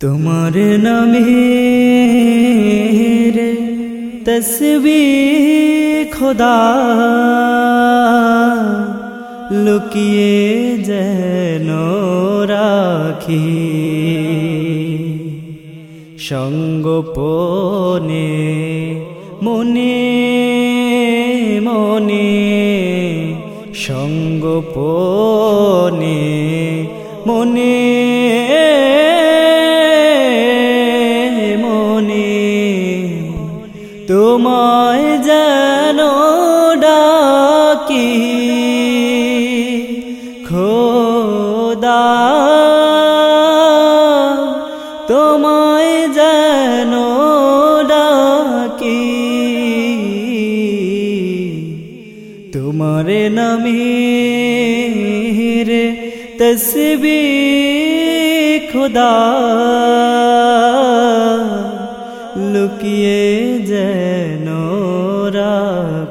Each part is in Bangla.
তোমার নামে তসবি খোদা লুকিয়ে যেন রাখি। সঙ্গোপনে মনে মনে সঙ্গোপনে তোমায় যেন ডাকি। খোদা তোমায় যেন ডাকি। তোমারে নমীর তসবি খুদা।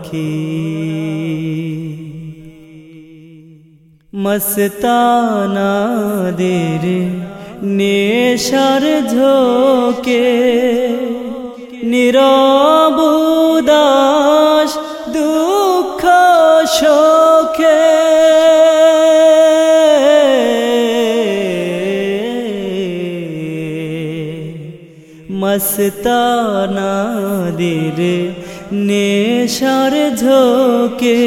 রাখি মস্তানাদের নেশার ঝোকে নিরবুদাস মস্তানাদের নেশার ঝোকে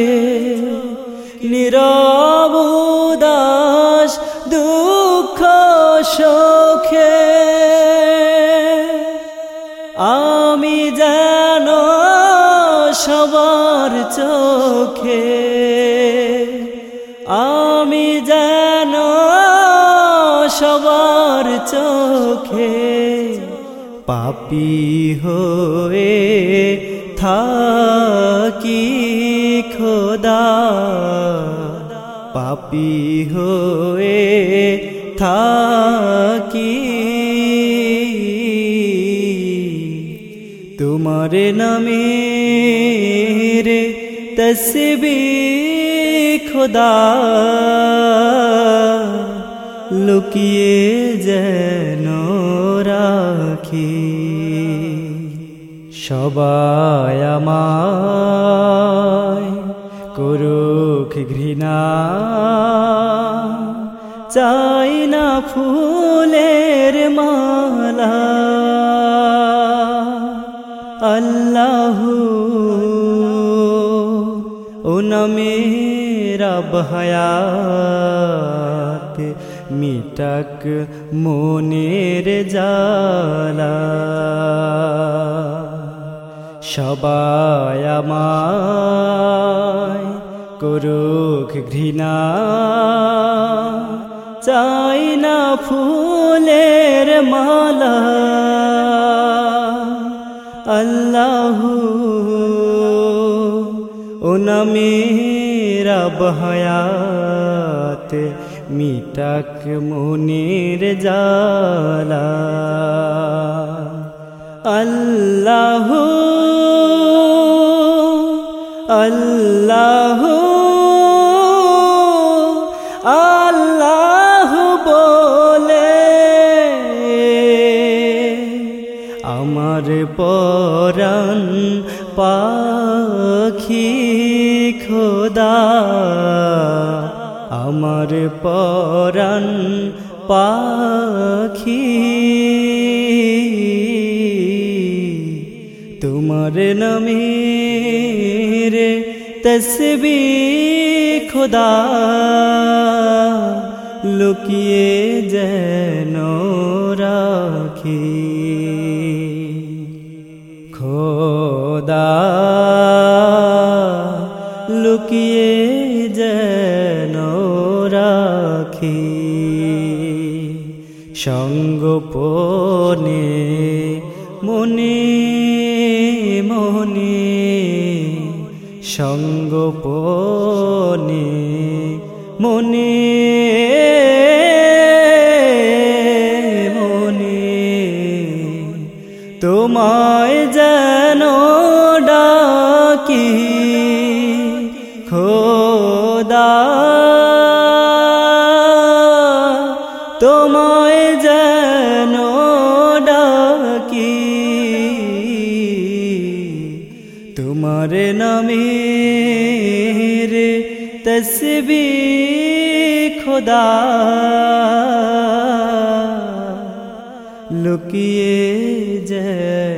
নিরবুদাস দুঃখ শোকে আমি যেন সবার চোখে আমি যেন সবার চোখে পাপি হয়ে থাকি খোদা। পাপি হয়ে থাকি। তোমার নামে রে তসবি খোদা। লুকিয়ে যেন রাখি। সবাই আমায় করুক ঘৃণা। চাই না ফুলের মালা। আল্লাহু ও মেরা বহায়াত মিটাক মনের জালা সবাই আমায় করুক ঘৃণা। চাই না ফুলের মালা। আল্লাহু ও মেরা বহায়াত মিটাক মনের জালা। আল্লাহু আল্লাহু আল্লাহ বলে। আমার পরাণ পাখি খোদা। আমার পরাণ পাখি। তোমার নমীর তসবি খোদা লুকিয়ে যেন রাখি। খোদা রাখি সঙ্গোপনে মনে মনে সঙ্গোপনে মনে মনে তোমায় যেন ডাকি তোমায় যেন ডাকি। তোমার নামে রে তসবি খোদা। লুকিয়ে যেন